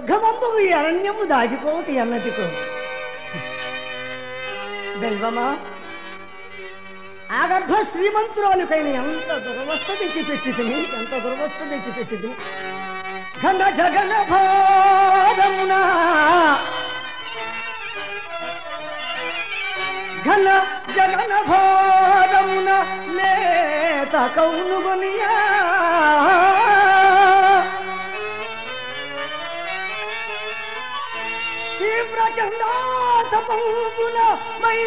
దుర్గమంబు ఈ అరణ్యము దాగిపోటి అన్నటికో. దైవమా ఆ గర్భ శ్రీమంతురాలుకైన ఎంత దురవస్థ తెచ్చిపెట్టింది ఎంత దురవస్థ తెచ్చిపెట్టింది? ఘన జగన భారమున ఘన జగన భారమున లేత కౌనుగునియా. చండాతపంపున మై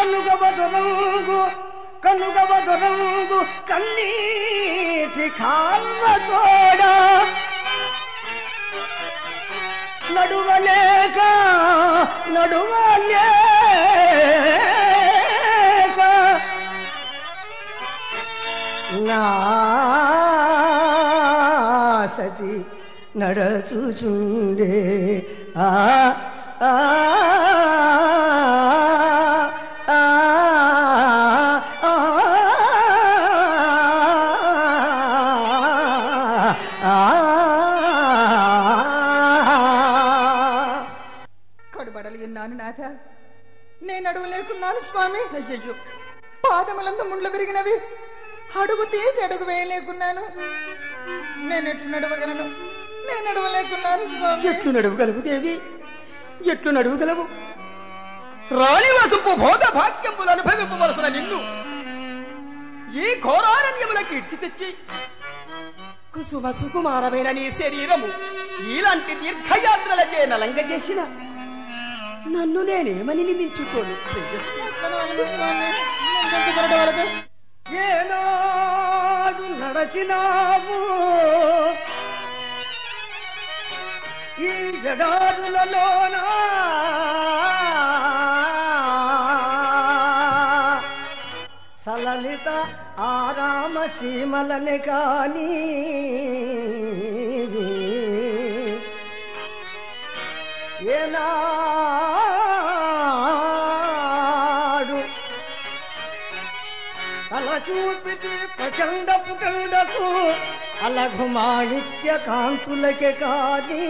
కనుగవదరంగు కనుగవదరంగు కన్నీటి కాల్వ తోడ. నడువలేక నడువలే సతి నడచుచుండే. ఆ కడుబడలు ఉన్నాను నాథ? నేను అడుగు లేకున్నాను స్వామి పాదములంత ముండ్లు విరిగినవి. అడుగు తీసి అడుగు వేయలేకున్నాను. నేను ఎట్లు నడవగలను? నేను నడవలేకున్నాను స్వామి. ఎట్లు నడువగలవు దేవి? ఎట్లు నడువగలవు? రాణి వసుపు భోగ భాగ్యములు అనుభవింపవలసిన నిన్ను ఈ ఘోరారణ్యములకు ఇడ్చి తెచ్చి కుసుమ సుకుమారమైన నీ శరీరము ఇలాంటి తీర్థయాత్రలచే నలంగ చేసిన నన్ను నేనేమని నిందించుకోను? ఏనాడు నడచినావు? ఈ జడారులలోనా సలలిత ఆరామ సీమలని కానీ ఏనా చూపితి ప్రచండ పుటండకు అలఘు మాణిక్య కాంతులకే కాని.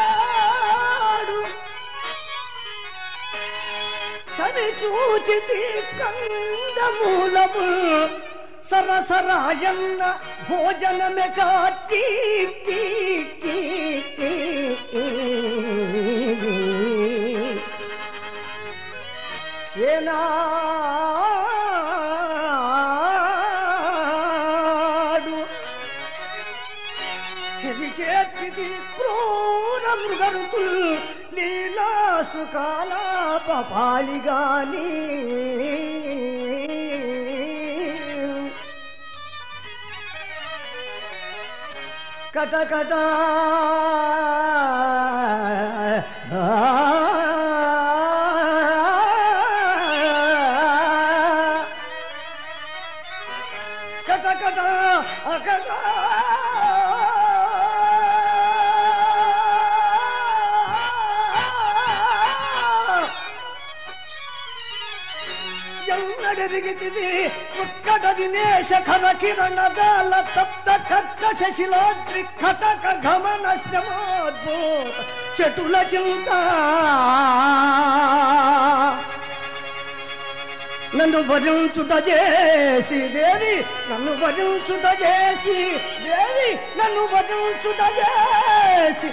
ఏనాడు చూచితి కందమూలము సరసరాయన్న భోజనమే కాటి ఏనాడు చెవి చేర్చిది క్రూర మృగరుతుల్ లీలా సుకాలాప పాలిగాని కట కట కట కట అకట ఎన్నడరిగితిది ఉత్కట దినేశ ఖర కిరణదాల తప్త కట్ట శశిలాద్రి కటక గమన శ్రమోద్భూత చెటుల చింత. నన్ను భరించుట చేసి దేవి నన్ను భరించుట చేసి దేవి నన్ను భరించుట చేసి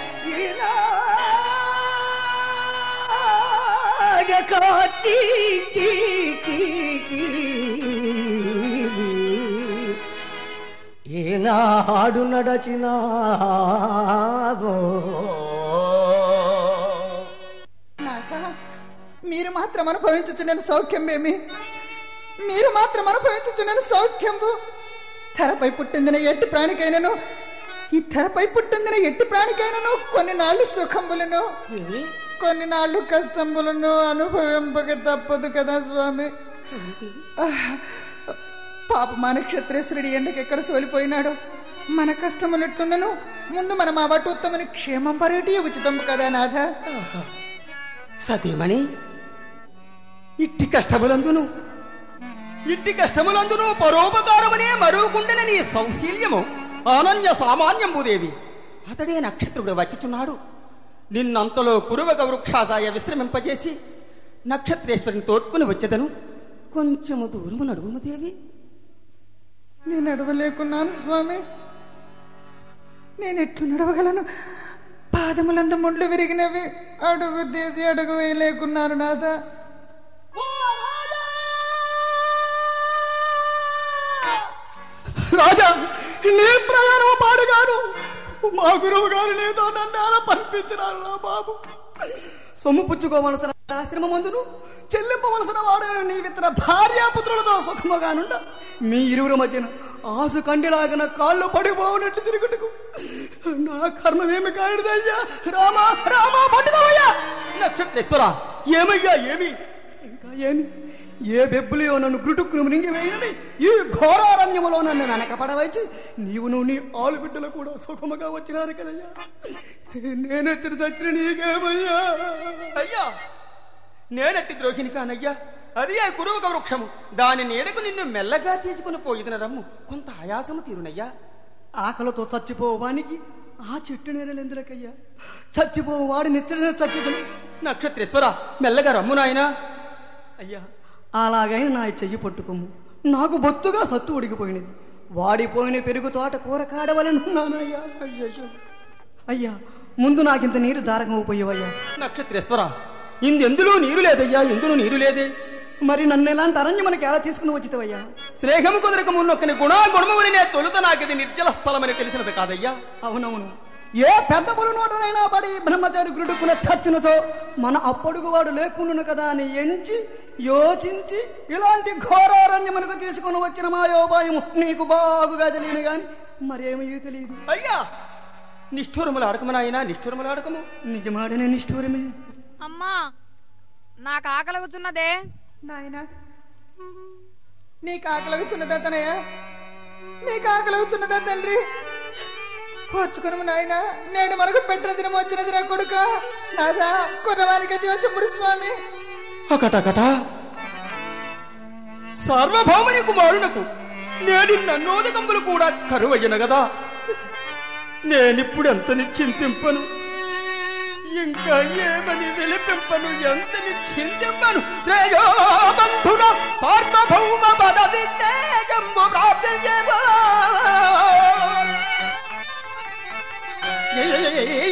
ఈనాడకాటి ఈనాడు నడచినావో? మీరు మాత్రం అనుభవించుచున్న సౌఖ్యమేమి? మీరు మాత్రం అనుభవించుచున్న సౌఖ్యంబు తెరపై పుట్టిందిన ఎట్టి ప్రాణికైనను ఈ తెరపై పుట్టిందిన ఎట్టి ప్రాణికైనను కొన్ని నాళ్ళు సుఖంబులను కొన్ని నాళ్ళు కష్టములను అనుభవింపక తప్పదు కదా స్వామి. పాప మన క్షత్రేశ్వరుడి ఎండకెక్కడ సోలిపోయినాడు? మన కష్టములు ముందు మనం ఆ వాటి క్షేమం పరేటి ఉచితం కదా నాథ? సతీమణి ఇట్టి కష్టములందును ఇట్టి కష్టములందును పరోపకారమనే మరువుకుండన నీ సౌశీల్యము. అనన్య సామాన్యంబుదేవి అతడే నక్షత్రుడు వచ్చుచున్నాడు. నిన్నంతలో కురువక వృక్షాసాయ విశ్రమింపజేసి నక్షత్రేశ్వరిని తోడ్కుని వచ్చేదను. కొంచెము దూరము నడువుము దేవి. నేను నడవలేకున్నాను స్వామి. నేను ఎట్లు నడవగలను? పాదములంత ముండ్లు విరిగినవి. అడుగు తీసి అడుగు వేయలేకున్నారు నాథ. రాజా నీ ప్రయాణం పాడుగాను. మా గురువు గారు నీతో నన్ను అలా పంపించినారు నా బాబు. సొమ్ము పుచ్చుకోవలసిన ఆశ్రమ మందును చెల్లింపవలసిన వాడు నీ ఇతర భార్యాపుత్రులతో సుఖముగానుండ మీ ఇరువురి మధ్యన ఆసు కండిలాగిన కాళ్ళు పడిపోవునట్లు తిరుగుటకు నా కర్మమేమి కానిదయ్యా? రామా రామా పట్టుకోవయ్యా! నక్షత్రేశ్వర ఏమయ్యా ఏమి? ఇంకా ఏమి? ఏ బెబ్బులియో నన్ను గుటుక్కును మృంగివేయని ఈ ఘోరారణ్యములో నన్ను వెనకపడవచ్చి నీవు నువ్వు నీ ఆలు బిడ్డలు కూడా సుఖముగా వచ్చినారు కదయ్యా. నేనెత్తిన చచ్చిన నీకేమయ్యా? అయ్యా! నేనట్టి ద్రోహిని కానయ్యా. అది ఆ కురువక వృక్షము దాని నీడకు నిన్ను మెల్లగా తీసుకుని పోయిన రమ్ము. కొంత ఆయాసము తీరునయ్యా. ఆకలితో చచ్చిపోవానికి ఆ చెట్టు నేరలెందులకయ్యా చచ్చిపోవు వాడి నిచ్చడిన చచ్చిపోయి నక్షత్రేశ్వర మెల్లగా రమ్ము నాయనా. అయ్యా అలాగైనా నా చెయ్యి పట్టుకోము నాకు బొత్తుగా సత్తు ఉడికిపోయినది వాడిపోయిన పెరుగు తోట కూర కాడవలనున్నానయ్యా అయ్యో అయ్యా ముందు నాకింత నీరు దారకం పోయేవయ్యా. నక్షత్రేశ్వర ఇందెందులో నీరు లేదయ్యా? ఎందులో నీరు లేదే? మరి నన్ను ఎలాంటి అరణ్యమనకి ఎలా తీసుకుని వచ్చితవయ్యా? స్నేహము కుదరక మున్నొక్కని గుణాగుణముని నే తొలుత నాకిది నిర్జల స్థలమని తెలిసినది కాదయ్యా. అవునవును. ఏ పెద్ద పులి నోటనైనా పడి బ్రహ్మచారి గురుడుకున్న చచ్చినతో మన అప్పడుగు వాడు లేకుండును కదా అని ఎంచి యోచించి ఇలాంటి ఘోరారణ్యమునకు తీసుకుని వచ్చిన మాయోపాయము నీకు బాగుగా తెలియను గాని మరేమీ తెలియదు. అయ్యా! నిష్ఠూరములు నాయనా నిష్ఠూరములు అడకము నిజమాడనే నిష్ఠూరమే. అమ్మా నాకు ఆకలిగుచున్నదే నాయనా నీకు ఆకలి వచ్చినదా తనయ్య నీకు ఆకలి వచ్చినదా తండ్రి. ఓర్చుకును నాయన నేడు మనకు పెట్టిన దినం వచ్చినది రా కొడుక. నాదా కుర్రవానికి అది వచ్చి స్వామి. అకటకట సార్వభౌముని కుమారునకు నేడి నన్నోదకంబులు కూడా కరువయ్యన గదా నేనిప్పుడు ఎంతని చింతింపను? ఇంకా ఏమని విలిపింపను ఎంతని చింతింపను? శ్రేయోబంధున సార్వభౌమ పదవి తేజంబు ప్రాప్తించేవా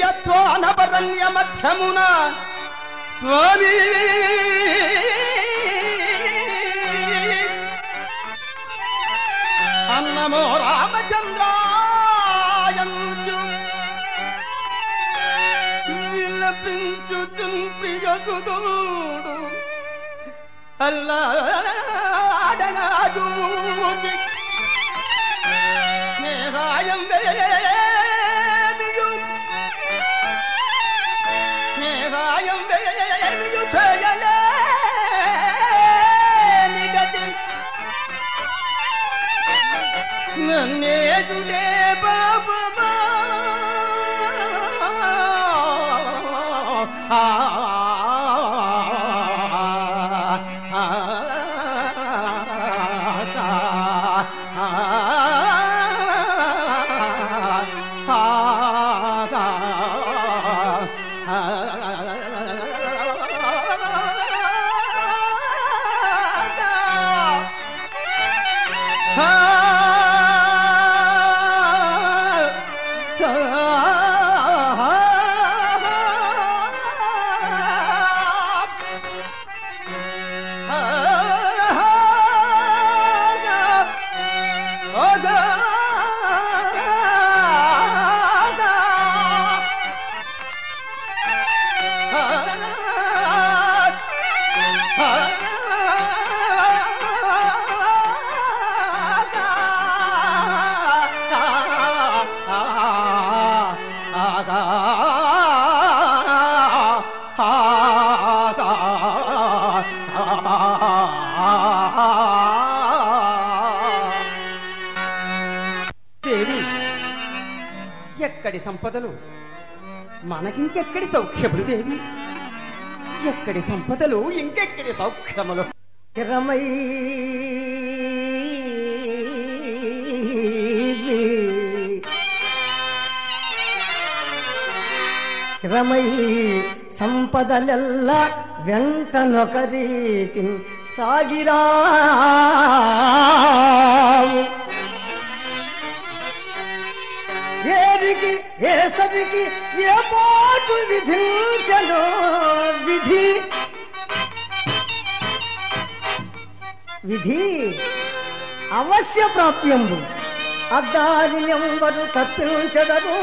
యత్వానపరణ్య మధ్యమున స్వామి. అన్నమో రామచంద్రా విలపించుచున్ ప్రియసుదుడు అల్లాడగాజూచి నేహాయం వేయు నేహాయం వేయు సాయం వేమియు చేయలేని గతి నన్నేజులే బాబా ఎక్కడి సంపదలు? మనకింకెక్కడి సౌఖ్యములు దేవి? ఎక్కడి సంపదలు ఇంకెక్కడి సౌఖ్యములు? రమై రమై సంపదలెల్ల వెంటనొకరీతి సాగిరా ఏ సరికి ఏ పాటు విధించలో విధి? విధి అవశ్య ప్రాప్యంబు. అద్దాని ఎవరు తప్పించదరు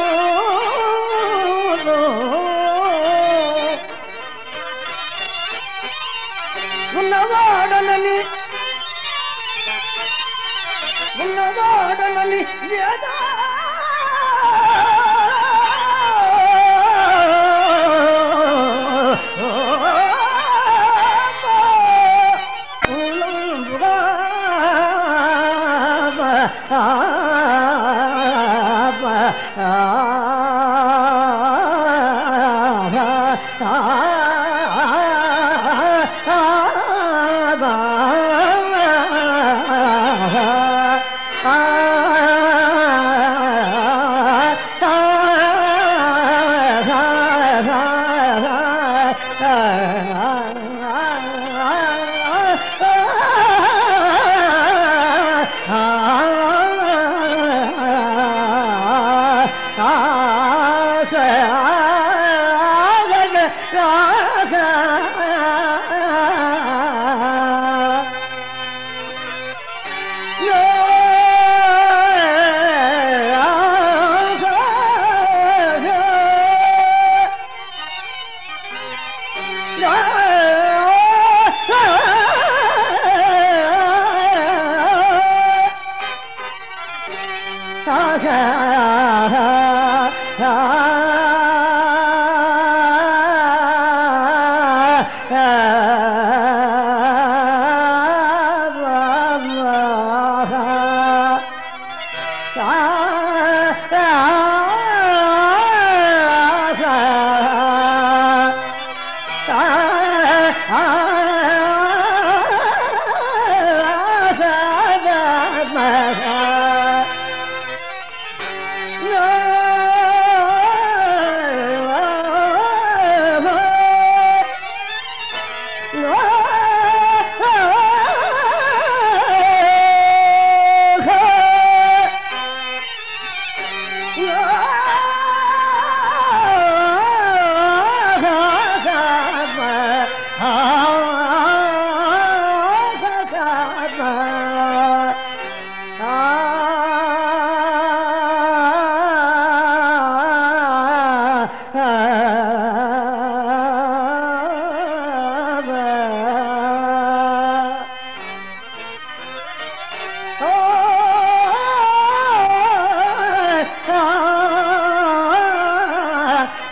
ఉన్నవాడనని ఉన్నవాడనని వేదా 啊。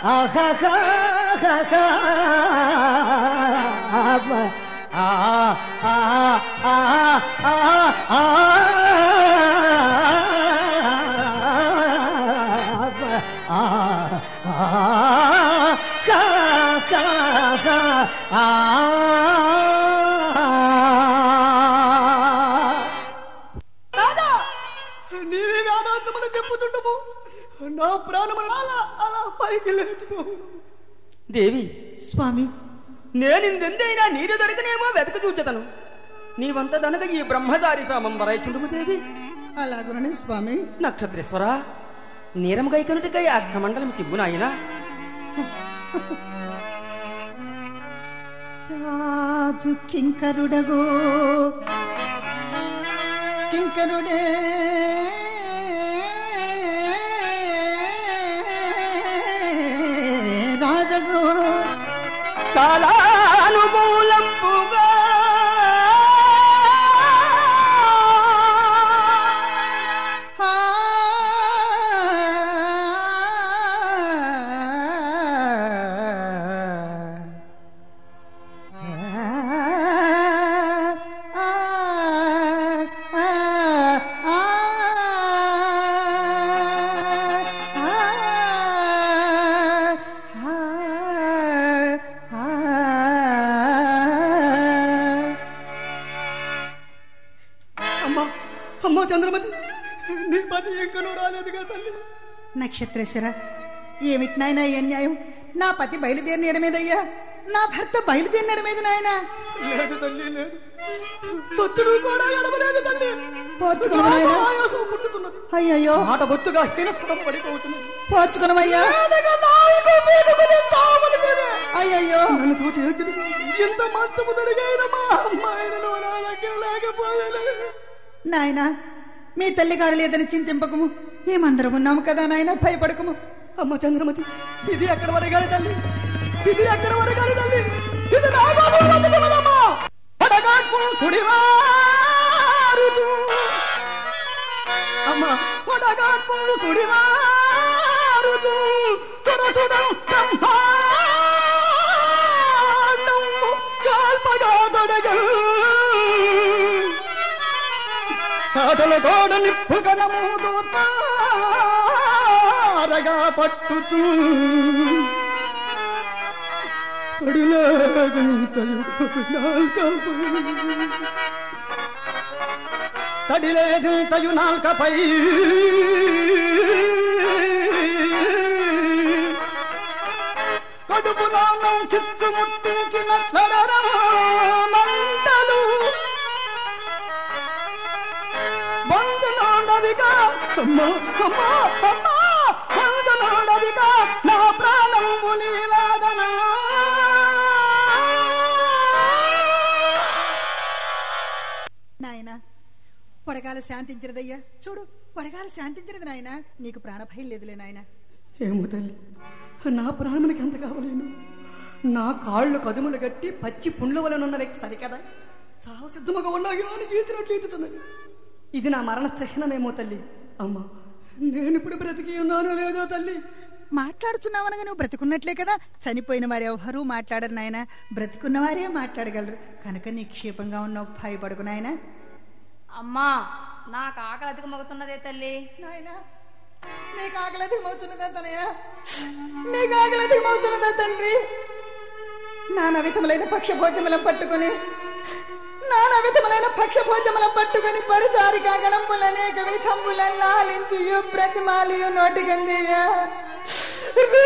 啊哈哈哈哈！啊啊啊啊啊！పైకి లేచిపోవు దేవి స్వామి. నేనిందెందైనా నీరు దొరకనేమో వెతక చూచతను నీవంత దనక ఈ బ్రహ్మచారి సామం వరైచుండుము దేవి. అలాగునని స్వామి. నక్షత్రేశ్వర నీరముగై కనుటకై ఆ కమండలం తిమ్ము నాయనా. రాజు కింకరుడగో కింకరుడే ಕಾಲಾ నక్షత్రేశ్వర ఏమిటి నాయన ఈ అన్యాయం? నా పతి బయలుదేరిన ఎడమేదయ్యా? నా భర్త బయలుదేరిన ఎడమేది నాయన? లేదు తల్లి లేదు. చచ్చుడు కూడా ఎడమలేదు తల్లి. అయ్యయ్యో. మాట బొత్తుగా. అయ్యయ్యో. మంచము దొరికైన మా అమ్మాయిలను నా దగ్గర లేకపోయలే నాయన మీ తల్లి గారు లేదని చింతింపకము. మేమందరం ఉన్నాము కదా నాయన భయపడకము. అమ్మ చంద్రమతి ఇది ఎక్కడ వరగాలి తల్లి? ఇది ఎక్కడ వరగాలి తల్లి? ఇది నా బాబు బతుకున్నదమ్మా పడగాకు సుడివారుతూ అమ్మ పడగాకు తురతుడం సాటల తోడ నిప్పుగనము దూతారగా పట్టుచు. తడిలేదు తయు నాల్కపై. కడుపులో చిచ్చు ముట్టించిన మంటలు అమ్మా అమ్మా అమ్మా వందనాడవిగా నా ప్రాణం ముని వాదన. నాయన పడగాల శాంతించినదయ్యా. చూడు పడగాల శాంతించినది నాయన. నీకు ప్రాణభయం లేదులే నాయన. ఏమో తల్లి నా ప్రాణమునికి ఎంత కావలేను. నా కాళ్ళు కదుములు గట్టి పచ్చి పుండ్ల వలన వ్యక్తి సరికదా? చాలా సిద్ధముగా ఉన్నా కానీ గీచినట్లు ఈచుతున్నది ఇది నా మరణ చిహ్నమేమో తల్లి. అమ్మా నేను ఇప్పుడు బ్రతికి ఉన్నానో లేదో తల్లి. మాట్లాడుతున్నావనగా నువ్వు బ్రతికున్నట్లే కదా. చనిపోయిన వారు ఎవరు మాట్లాడరు నాయన. బ్రతికున్న వారే మాట్లాడగలరు. కనుక నిక్షేపంగా ఉన్నావు భయపడకు నాయన. అమ్మా నాకు ఆకలి అతికి మగుతున్నదే తల్లి. నాయన నీకు ఆకలి మౌచున్నదా తనయ్య. నీకు ఆకలి మౌచున్నదా తండ్రి. నానా విధములైన పక్షభోజములను పట్టుకొని నానా విధములైన పక్షభోజములను పట్టుకొని పరిచారిక గణంబులు అనేక విధంబులను లాలించి ప్రతిమాలియు నోటికందియ్యా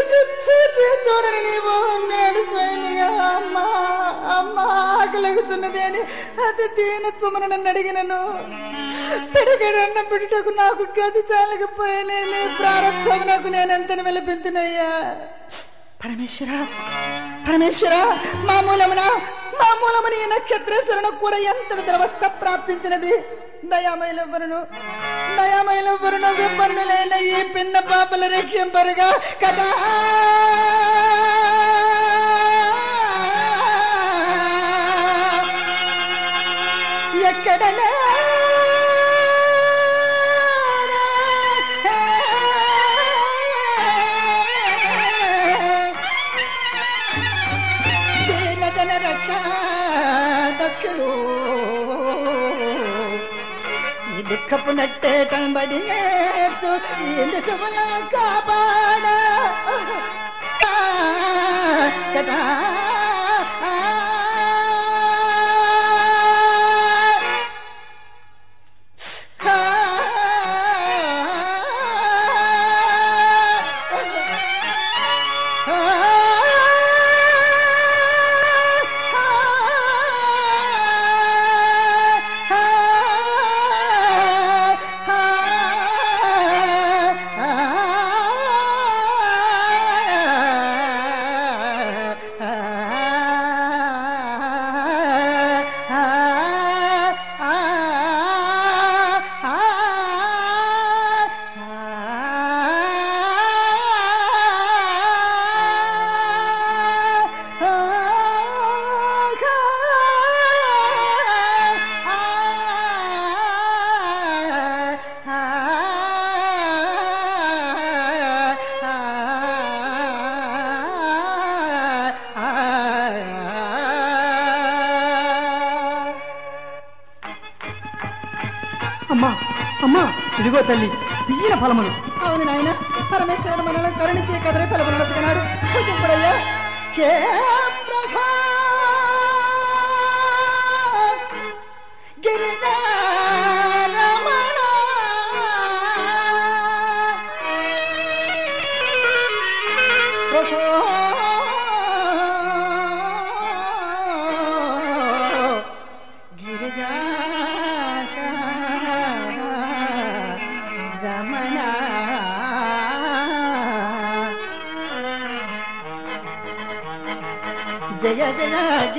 చూచి చూడని నీవు నేడు స్వయమిగా అమ్మా అమ్మా ఆకలిగుచున్నది అని అతి దీనత్వమును నన్ను అడిగినను. పిడగడన్న పిడుటకు నాకు గది చాలకపోయలే నీ ప్రారంభం నాకు నేనెంతని వెలిపించినయ్యా పరమేశ్వర పరమేశ్వర మామూలమున మామూలమున ఈ నక్షత్రేశ్వరునికి కూడా ఎంతటి ద్రవస్థ ప్రాప్తించినది? దయామయులెవ్వరును దయామయులెవ్వరును విపన్నులైన ఈ పిన్న పాపల రక్షింపరుగా కదా. ఎక్కడలే करो। ईद खपनट कंबड़िए तो ईद सवला का बाड़ा। తల్లి తీయన ఫలములు. అవును నాయన పరమేశ్వరుడు మనల్ని కరుణించే కదరే ఫలములు నడుచుకున్నాడు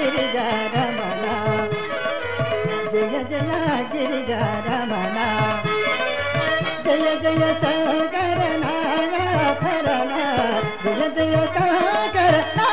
గిరిజా రమణ. జయ జయ గిరిజా రమణ. జయ జయ శంకర నాగభరణ జయ జయ శంకర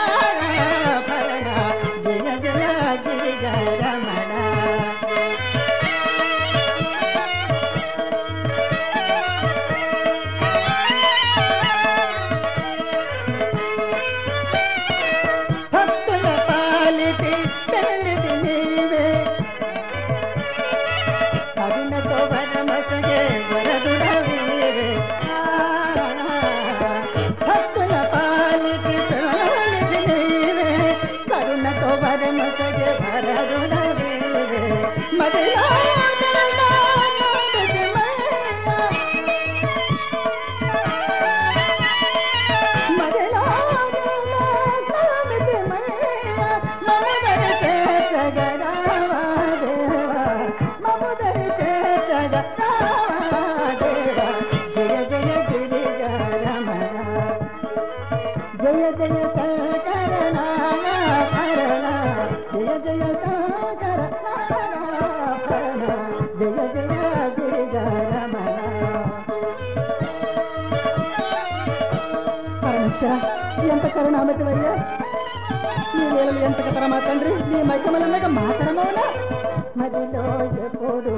కరుణామతివయ్యా నీ నీళ్ళు ఎంచక తరమా తండ్రి? నీ మైకమలన్నగా మాతరమవునా మదిలో ఎప్పుడు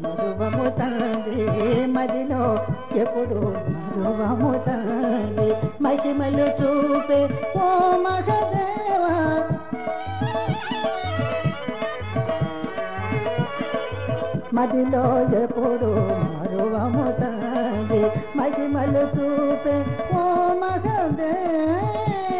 మధువము తండ్రి. మదిలో ఎప్పుడు మధువము తండ్రి. మైకిమలు చూపే ఓ మహదేవా. మదిలో ఎప్పుడు మరువము తండ్రి. మహిమలు చూపే ఓ మహదేవా.